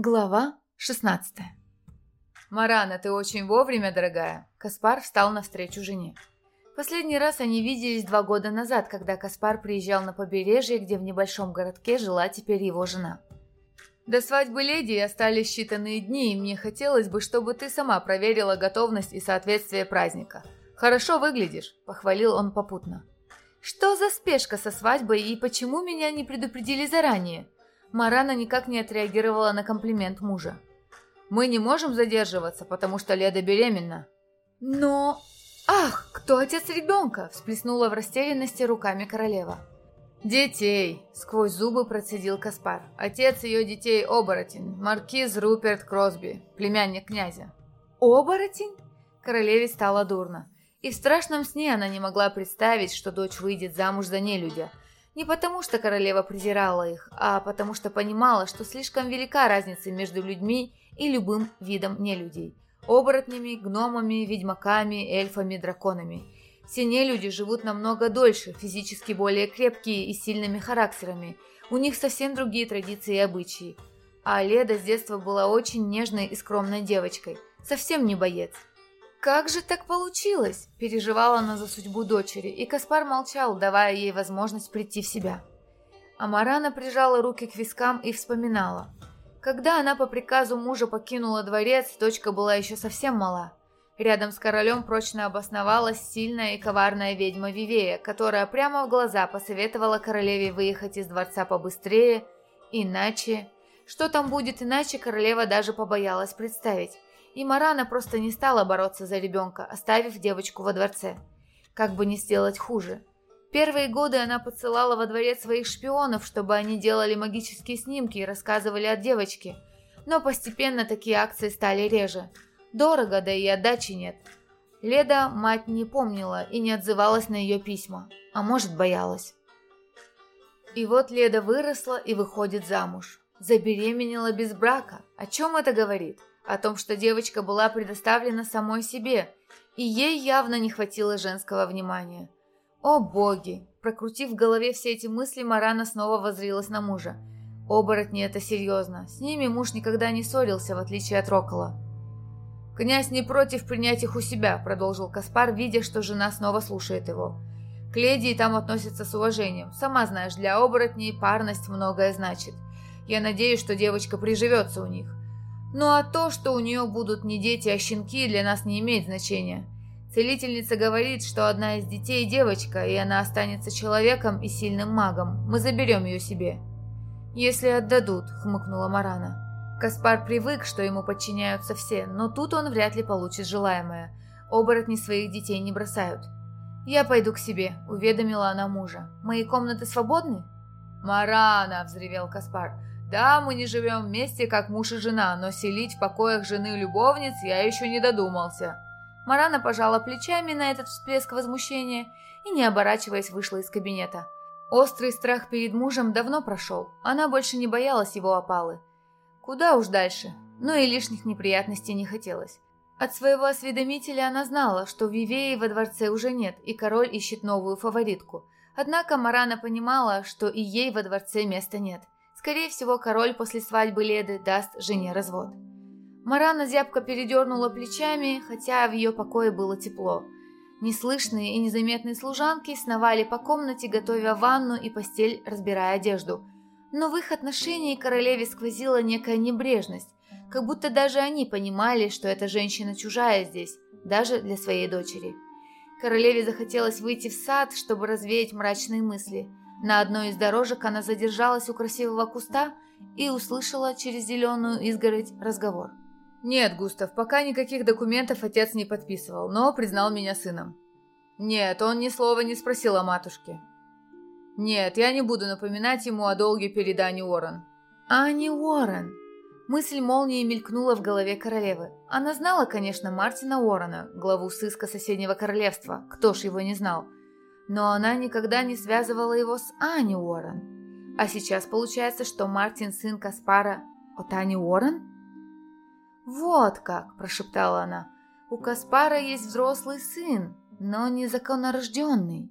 Глава 16 «Марана, ты очень вовремя, дорогая!» Каспар встал навстречу жене. Последний раз они виделись два года назад, когда Каспар приезжал на побережье, где в небольшом городке жила теперь его жена. До свадьбы леди остались считанные дни, и мне хотелось бы, чтобы ты сама проверила готовность и соответствие праздника. Хорошо выглядишь, похвалил он попутно. Что за спешка со свадьбой и почему меня не предупредили заранее? Марана никак не отреагировала на комплимент мужа. «Мы не можем задерживаться, потому что Леда беременна». «Но... Ах, кто отец ребенка?» – всплеснула в растерянности руками королева. «Детей!» – сквозь зубы процедил Каспар. «Отец ее детей – оборотень, маркиз Руперт Кросби, племянник князя». «Оборотень?» Королеве стало дурно. И в страшном сне она не могла представить, что дочь выйдет замуж за нелюдя – не потому, что королева презирала их, а потому что понимала, что слишком велика разница между людьми и любым видом нелюдей. Оборотнями, гномами, ведьмаками, эльфами, драконами. Все нелюди живут намного дольше, физически более крепкие и сильными характерами. У них совсем другие традиции и обычаи. А Леда с детства была очень нежной и скромной девочкой. Совсем не боец. «Как же так получилось?» – переживала она за судьбу дочери, и Каспар молчал, давая ей возможность прийти в себя. Амарана прижала руки к вискам и вспоминала. Когда она по приказу мужа покинула дворец, дочка была еще совсем мала. Рядом с королем прочно обосновалась сильная и коварная ведьма Вивея, которая прямо в глаза посоветовала королеве выехать из дворца побыстрее, иначе... Что там будет иначе, королева даже побоялась представить и Марана просто не стала бороться за ребенка, оставив девочку во дворце. Как бы не сделать хуже. Первые годы она подсылала во дворец своих шпионов, чтобы они делали магические снимки и рассказывали о девочке. Но постепенно такие акции стали реже. Дорого, да и отдачи нет. Леда мать не помнила и не отзывалась на ее письма, а может боялась. И вот Леда выросла и выходит замуж. Забеременела без брака. О чем это говорит? О том, что девочка была предоставлена самой себе, и ей явно не хватило женского внимания. О боги! Прокрутив в голове все эти мысли, Марана снова возрилась на мужа. Оборотни это серьезно. С ними муж никогда не ссорился, в отличие от Рокола. «Князь не против принять их у себя», — продолжил Каспар, видя, что жена снова слушает его. «К леди там относятся с уважением. Сама знаешь, для оборотней парность многое значит. Я надеюсь, что девочка приживется у них. Ну а то, что у нее будут не дети, а щенки, для нас не имеет значения. Целительница говорит, что одна из детей девочка, и она останется человеком и сильным магом. Мы заберем ее себе. Если отдадут, хмыкнула Марана. Каспар привык, что ему подчиняются все, но тут он вряд ли получит желаемое. Оборотни своих детей не бросают. «Я пойду к себе», — уведомила она мужа. «Мои комнаты свободны?» «Марана!» — взревел Каспар. Да, мы не живем вместе, как муж и жена, но селить в покоях жены любовниц я еще не додумался. Марана пожала плечами на этот всплеск возмущения и, не оборачиваясь, вышла из кабинета. Острый страх перед мужем давно прошел, она больше не боялась его опалы. Куда уж дальше, но и лишних неприятностей не хотелось. От своего осведомителя она знала, что Вивеи во дворце уже нет, и король ищет новую фаворитку. Однако Марана понимала, что и ей во дворце места нет – Скорее всего, король после свадьбы Леды даст жене развод. Марана зябко передернула плечами, хотя в ее покое было тепло. Неслышные и незаметные служанки сновали по комнате, готовя ванну и постель, разбирая одежду. Но в их отношении королеве сквозила некая небрежность, как будто даже они понимали, что эта женщина чужая здесь, даже для своей дочери. Королеве захотелось выйти в сад, чтобы развеять мрачные мысли – на одной из дорожек она задержалась у красивого куста и услышала через зеленую изгородь разговор. «Нет, Густав, пока никаких документов отец не подписывал, но признал меня сыном». «Нет, он ни слова не спросил о матушке». «Нет, я не буду напоминать ему о долге перед Ани Уоррен». «Ани Уоррен!» Мысль молнией мелькнула в голове королевы. Она знала, конечно, Мартина Уоррена, главу сыска соседнего королевства. Кто ж его не знал? Но она никогда не связывала его с Ани Уоррен. А сейчас получается, что Мартин сын Каспара от Ани Уоррен? «Вот как!» – прошептала она. «У Каспара есть взрослый сын, но незаконнорожденный».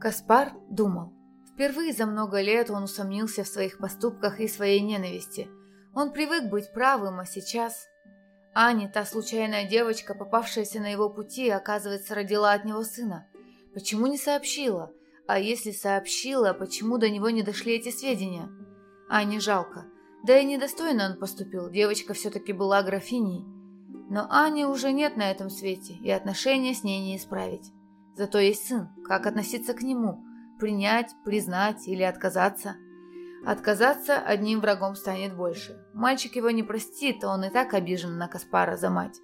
Каспар думал. Впервые за много лет он усомнился в своих поступках и своей ненависти. Он привык быть правым, а сейчас... Аня, та случайная девочка, попавшаяся на его пути, оказывается, родила от него сына. Почему не сообщила? А если сообщила, почему до него не дошли эти сведения? Ане жалко. Да и недостойно он поступил, девочка все-таки была графиней. Но Ани уже нет на этом свете, и отношения с ней не исправить. Зато есть сын, как относиться к нему? Принять, признать или отказаться? Отказаться одним врагом станет больше. Мальчик его не простит, он и так обижен на Каспара за мать.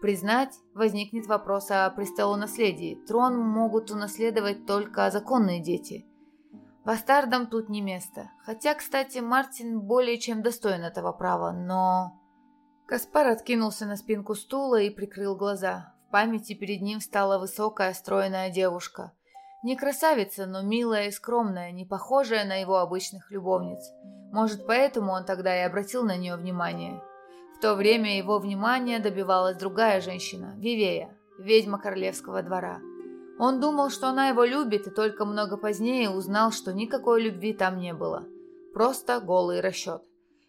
Признать возникнет вопрос о престолонаследии. Трон могут унаследовать только законные дети. Бастардам тут не место. Хотя, кстати, Мартин более чем достоин этого права, но... Каспар откинулся на спинку стула и прикрыл глаза. В памяти перед ним стала высокая, стройная девушка. Не красавица, но милая и скромная, не похожая на его обычных любовниц. Может, поэтому он тогда и обратил на нее внимание. В то время его внимания добивалась другая женщина, Вивея, ведьма королевского двора. Он думал, что она его любит, и только много позднее узнал, что никакой любви там не было. Просто голый расчет.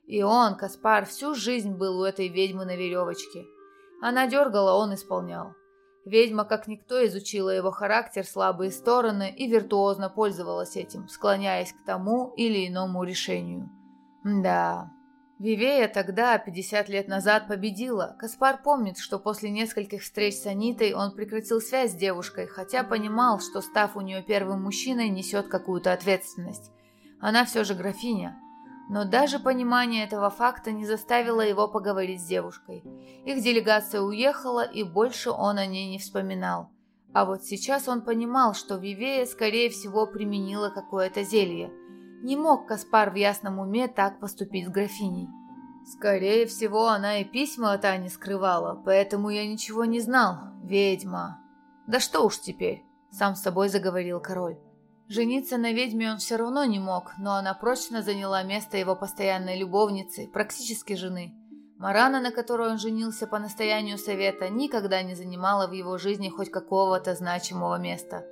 И он, Каспар, всю жизнь был у этой ведьмы на веревочке. Она дергала, он исполнял. Ведьма, как никто, изучила его характер, слабые стороны и виртуозно пользовалась этим, склоняясь к тому или иному решению. Да, Вивея тогда, 50 лет назад, победила. Каспар помнит, что после нескольких встреч с Анитой он прекратил связь с девушкой, хотя понимал, что, став у нее первым мужчиной, несет какую-то ответственность. Она все же графиня. Но даже понимание этого факта не заставило его поговорить с девушкой. Их делегация уехала, и больше он о ней не вспоминал. А вот сейчас он понимал, что Вивея, скорее всего, применила какое-то зелье. Не мог Каспар в ясном уме так поступить с графиней. Скорее всего, она и письма от Ани скрывала, поэтому я ничего не знал. Ведьма. Да что уж теперь, сам с собой заговорил король. Жениться на ведьме он все равно не мог, но она прочно заняла место его постоянной любовницы, практически жены. Марана, на которой он женился по настоянию совета, никогда не занимала в его жизни хоть какого-то значимого места.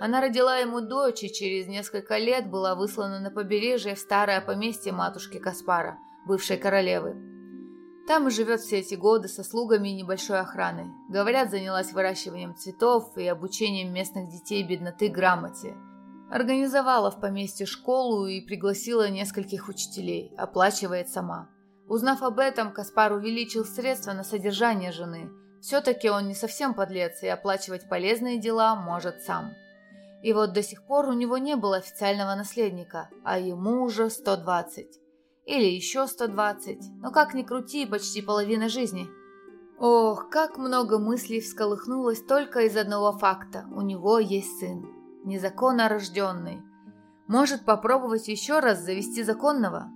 Она родила ему дочь и через несколько лет была выслана на побережье в старое поместье матушки Каспара, бывшей королевы. Там и живет все эти годы со слугами и небольшой охраной. Говорят, занялась выращиванием цветов и обучением местных детей бедноты грамоте – Организовала в поместье школу и пригласила нескольких учителей, оплачивает сама. Узнав об этом, Каспар увеличил средства на содержание жены. Все-таки он не совсем подлец и оплачивать полезные дела может сам. И вот до сих пор у него не было официального наследника, а ему уже 120. Или еще 120, но как ни крути, почти половина жизни. Ох, как много мыслей всколыхнулось только из одного факта – у него есть сын незаконно рожденный. Может попробовать еще раз завести законного?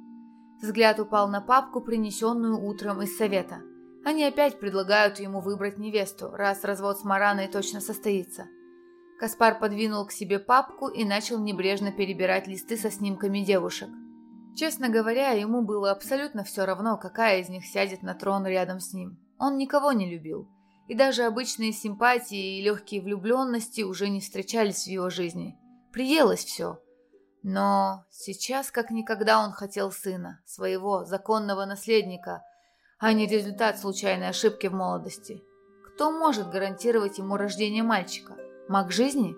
Взгляд упал на папку, принесенную утром из совета. Они опять предлагают ему выбрать невесту, раз развод с Мараной точно состоится. Каспар подвинул к себе папку и начал небрежно перебирать листы со снимками девушек. Честно говоря, ему было абсолютно все равно, какая из них сядет на трон рядом с ним. Он никого не любил и даже обычные симпатии и легкие влюбленности уже не встречались в его жизни. Приелось все. Но сейчас как никогда он хотел сына, своего законного наследника, а не результат случайной ошибки в молодости. Кто может гарантировать ему рождение мальчика? Маг жизни?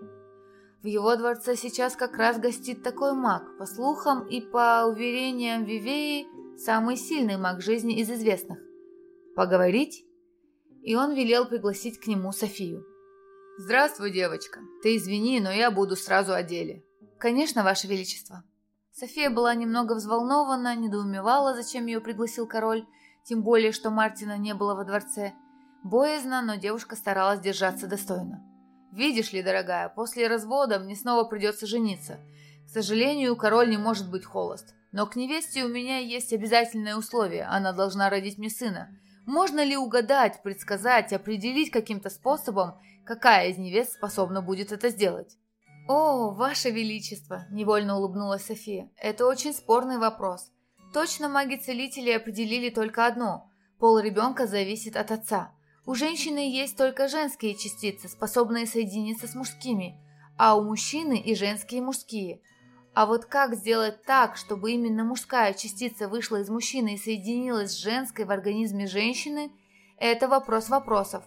В его дворце сейчас как раз гостит такой маг, по слухам и по уверениям Вивеи, самый сильный маг жизни из известных. Поговорить? и он велел пригласить к нему Софию. «Здравствуй, девочка. Ты извини, но я буду сразу о деле». «Конечно, Ваше Величество». София была немного взволнована, недоумевала, зачем ее пригласил король, тем более, что Мартина не было во дворце. Боязно, но девушка старалась держаться достойно. «Видишь ли, дорогая, после развода мне снова придется жениться. К сожалению, король не может быть холост. Но к невесте у меня есть обязательное условие. Она должна родить мне сына. Можно ли угадать, предсказать, определить каким-то способом, какая из невест способна будет это сделать? «О, Ваше Величество!» – невольно улыбнулась София. «Это очень спорный вопрос. Точно маги-целители определили только одно – пол ребенка зависит от отца. У женщины есть только женские частицы, способные соединиться с мужскими, а у мужчины и женские и мужские. А вот как сделать так, чтобы именно мужская частица вышла из мужчины и соединилась с женской в организме женщины, это вопрос вопросов.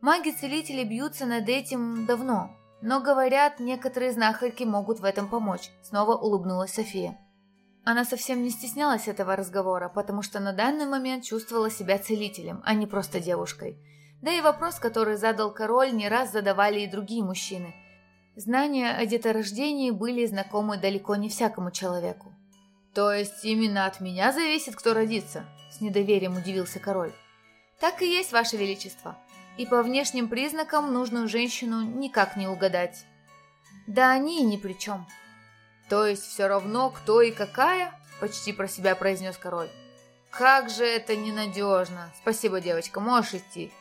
Маги-целители бьются над этим давно, но говорят, некоторые знахарки могут в этом помочь. Снова улыбнулась София. Она совсем не стеснялась этого разговора, потому что на данный момент чувствовала себя целителем, а не просто девушкой. Да и вопрос, который задал король, не раз задавали и другие мужчины – Знания о деторождении были знакомы далеко не всякому человеку. «То есть именно от меня зависит, кто родится?» – с недоверием удивился король. «Так и есть, Ваше Величество. И по внешним признакам нужную женщину никак не угадать. Да они и ни при чем». «То есть все равно, кто и какая?» – почти про себя произнес король. «Как же это ненадежно! Спасибо, девочка, можешь идти.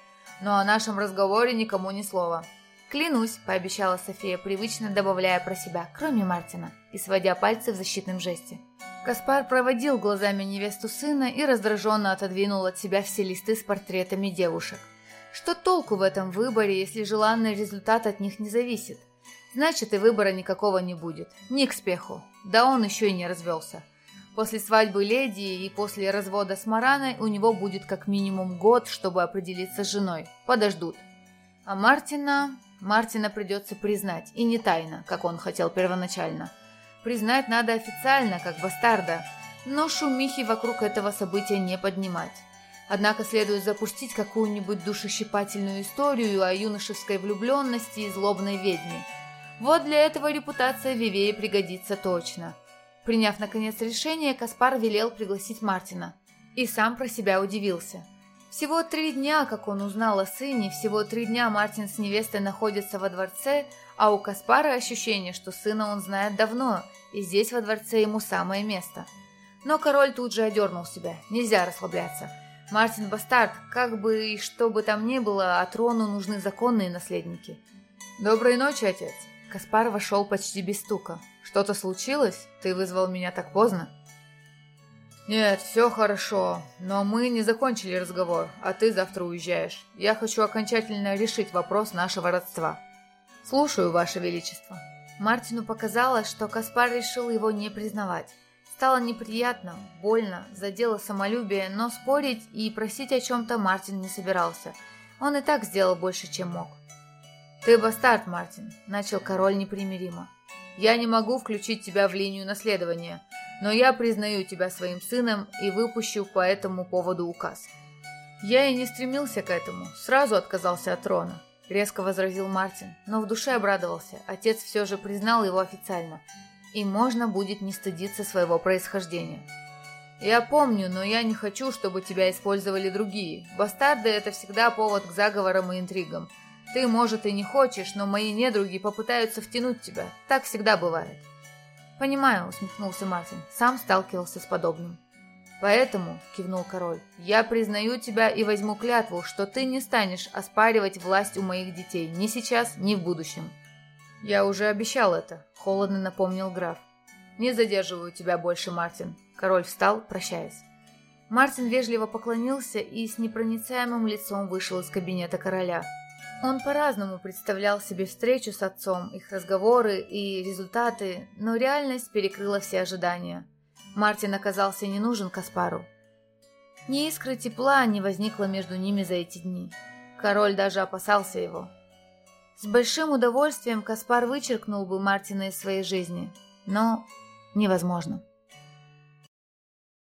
Но о нашем разговоре никому ни слова. «Клянусь», – пообещала София, привычно добавляя про себя, кроме Мартина, и сводя пальцы в защитном жесте. Каспар проводил глазами невесту сына и раздраженно отодвинул от себя все листы с портретами девушек. Что толку в этом выборе, если желанный результат от них не зависит? Значит, и выбора никакого не будет. Ни к спеху. Да он еще и не развелся. После свадьбы леди и после развода с Мараной у него будет как минимум год, чтобы определиться с женой. Подождут. А Мартина... Мартина придется признать, и не тайно, как он хотел первоначально. Признать надо официально, как бастарда, но шумихи вокруг этого события не поднимать. Однако следует запустить какую-нибудь душещипательную историю о юношеской влюбленности и злобной ведьме. Вот для этого репутация Вивеи пригодится точно. Приняв, наконец, решение, Каспар велел пригласить Мартина. И сам про себя удивился – всего три дня, как он узнал о сыне, всего три дня Мартин с невестой находятся во дворце, а у Каспара ощущение, что сына он знает давно, и здесь во дворце ему самое место. Но король тут же одернул себя, нельзя расслабляться. Мартин Бастард, как бы и что бы там ни было, а трону нужны законные наследники. «Доброй ночи, отец!» Каспар вошел почти без стука. «Что-то случилось? Ты вызвал меня так поздно?» «Нет, все хорошо, но мы не закончили разговор, а ты завтра уезжаешь. Я хочу окончательно решить вопрос нашего родства». «Слушаю, Ваше Величество». Мартину показалось, что Каспар решил его не признавать. Стало неприятно, больно, задело самолюбие, но спорить и просить о чем-то Мартин не собирался. Он и так сделал больше, чем мог. «Ты бастард, Мартин», — начал король непримиримо. «Я не могу включить тебя в линию наследования но я признаю тебя своим сыном и выпущу по этому поводу указ». «Я и не стремился к этому, сразу отказался от трона», — резко возразил Мартин, но в душе обрадовался, отец все же признал его официально, и можно будет не стыдиться своего происхождения. «Я помню, но я не хочу, чтобы тебя использовали другие. Бастарды — это всегда повод к заговорам и интригам. Ты, может, и не хочешь, но мои недруги попытаются втянуть тебя. Так всегда бывает». «Понимаю», — усмехнулся Мартин, — «сам сталкивался с подобным». «Поэтому», — кивнул король, — «я признаю тебя и возьму клятву, что ты не станешь оспаривать власть у моих детей ни сейчас, ни в будущем». «Я уже обещал это», — холодно напомнил граф. «Не задерживаю тебя больше, Мартин». Король встал, прощаясь. Мартин вежливо поклонился и с непроницаемым лицом вышел из кабинета короля. Он по-разному представлял себе встречу с отцом, их разговоры и результаты, но реальность перекрыла все ожидания. Мартин оказался не нужен Каспару. Ни искры тепла не возникло между ними за эти дни. Король даже опасался его. С большим удовольствием Каспар вычеркнул бы Мартина из своей жизни, но невозможно.